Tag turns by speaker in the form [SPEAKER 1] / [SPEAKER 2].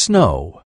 [SPEAKER 1] snow.